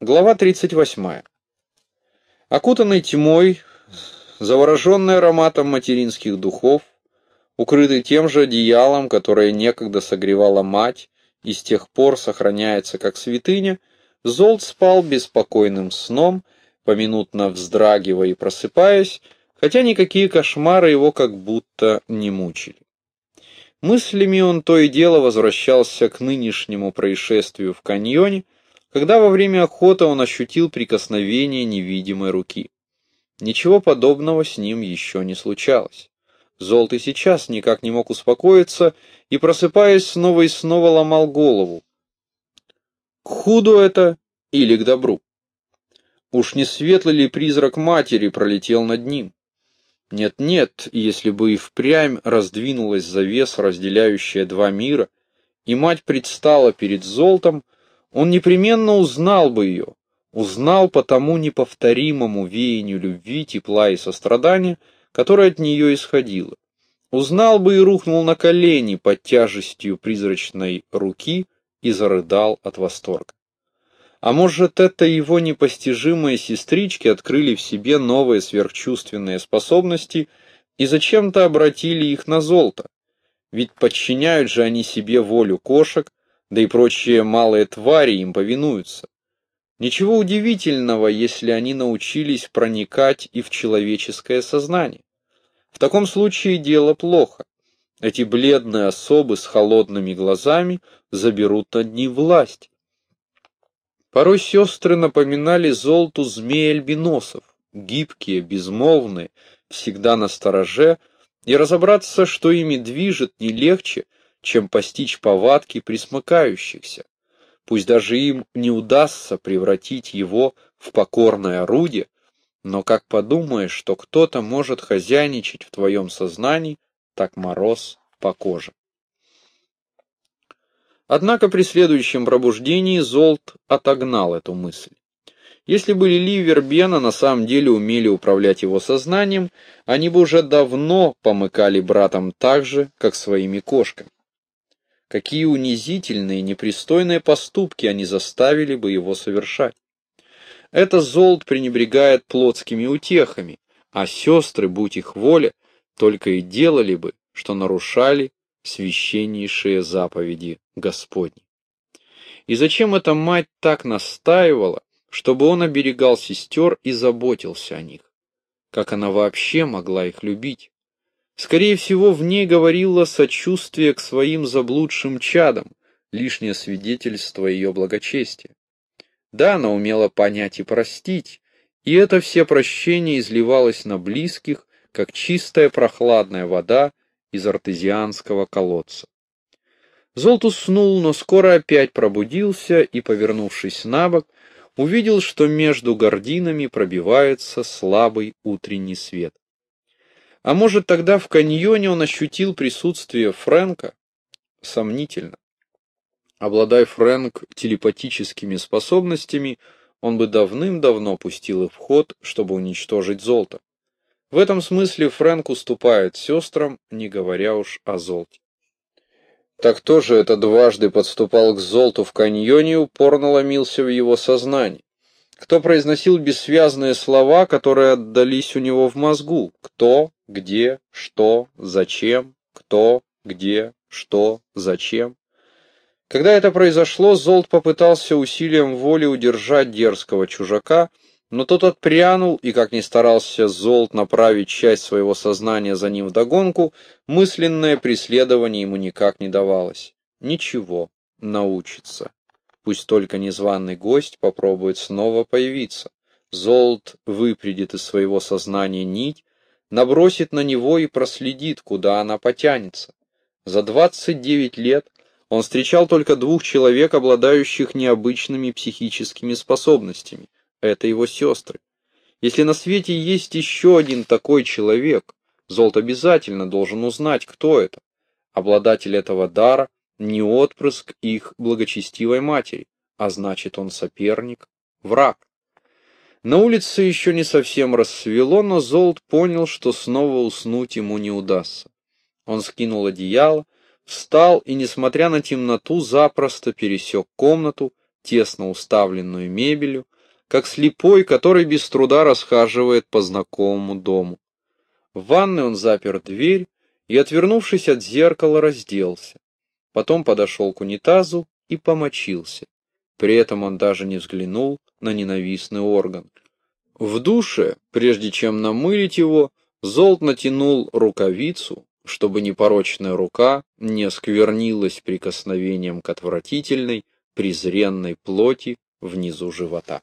Глава 38. Окутанный тьмой, завороженный ароматом материнских духов, укрытый тем же одеялом, которое некогда согревала мать и с тех пор сохраняется как святыня, Золт спал беспокойным сном, поминутно вздрагивая и просыпаясь, хотя никакие кошмары его как будто не мучили. Мыслями он то и дело возвращался к нынешнему происшествию в каньоне, когда во время охоты он ощутил прикосновение невидимой руки. Ничего подобного с ним еще не случалось. Золт и сейчас никак не мог успокоиться и, просыпаясь, снова и снова ломал голову. К худу это или к добру? Уж не светлый ли призрак матери пролетел над ним? Нет-нет, если бы и впрямь раздвинулась завеса, разделяющая два мира, и мать предстала перед золотом, он непременно узнал бы ее, узнал по тому неповторимому веянию любви, тепла и сострадания, которое от нее исходило. Узнал бы и рухнул на колени под тяжестью призрачной руки и зарыдал от восторга. А может, это его непостижимые сестрички открыли в себе новые сверхчувственные способности и зачем-то обратили их на золото? Ведь подчиняют же они себе волю кошек, да и прочие малые твари им повинуются. Ничего удивительного, если они научились проникать и в человеческое сознание. В таком случае дело плохо. Эти бледные особы с холодными глазами заберут над ним власть. Порой сестры напоминали золоту змей-альбиносов, гибкие, безмолвные, всегда на стороже, и разобраться, что ими движет, не легче, чем постичь повадки присмыкающихся. Пусть даже им не удастся превратить его в покорное орудие, но как подумаешь, что кто-то может хозяйничать в твоем сознании, так мороз по коже. Однако при следующем пробуждении Золт отогнал эту мысль. Если бы Лили и Вербена на самом деле умели управлять его сознанием, они бы уже давно помыкали братом так же, как своими кошками. Какие унизительные, непристойные поступки они заставили бы его совершать. Это Золт пренебрегает плотскими утехами, а сестры, будь их воля, только и делали бы, что нарушали священнейшие заповеди Господни. И зачем эта мать так настаивала, чтобы он оберегал сестер и заботился о них? Как она вообще могла их любить? Скорее всего, в ней говорило сочувствие к своим заблудшим чадам, лишнее свидетельство ее благочестия. Да, она умела понять и простить, и это все прощение изливалось на близких, как чистая прохладная вода из артезианского колодца. Золт уснул, но скоро опять пробудился и, повернувшись на бок, увидел, что между гординами пробивается слабый утренний свет. А может, тогда в каньоне он ощутил присутствие Фрэнка? Сомнительно. Обладая Фрэнк телепатическими способностями, он бы давным-давно пустил их в ход, чтобы уничтожить золото. В этом смысле Фрэнк уступает сестрам, не говоря уж о золоте. Так кто же это дважды подступал к золоту в каньоне и упорно ломился в его сознание? Кто произносил бессвязные слова, которые отдались у него в мозгу? Кто, где, что, зачем, кто, где, что, зачем? Когда это произошло, Золт попытался усилием воли удержать дерзкого чужака — но тот отпрянул, и, как ни старался Золт направить часть своего сознания за ним вдогонку, мысленное преследование ему никак не давалось. Ничего, научится. Пусть только незваный гость попробует снова появиться. Золт выпредит из своего сознания нить, набросит на него и проследит, куда она потянется. За 29 лет он встречал только двух человек, обладающих необычными психическими способностями это его сестры. Если на свете есть еще один такой человек, Золт обязательно должен узнать, кто это. Обладатель этого дара не отпрыск их благочестивой матери, а значит он соперник, враг. На улице еще не совсем рассвело, но Золт понял, что снова уснуть ему не удастся. Он скинул одеяло, встал и, несмотря на темноту, запросто пересек комнату, тесно уставленную мебелью, как слепой, который без труда расхаживает по знакомому дому. В ванной он запер дверь и, отвернувшись от зеркала, разделся. Потом подошел к унитазу и помочился. При этом он даже не взглянул на ненавистный орган. В душе, прежде чем намылить его, Золт натянул рукавицу, чтобы непорочная рука не осквернилась прикосновением к отвратительной, презренной плоти внизу живота.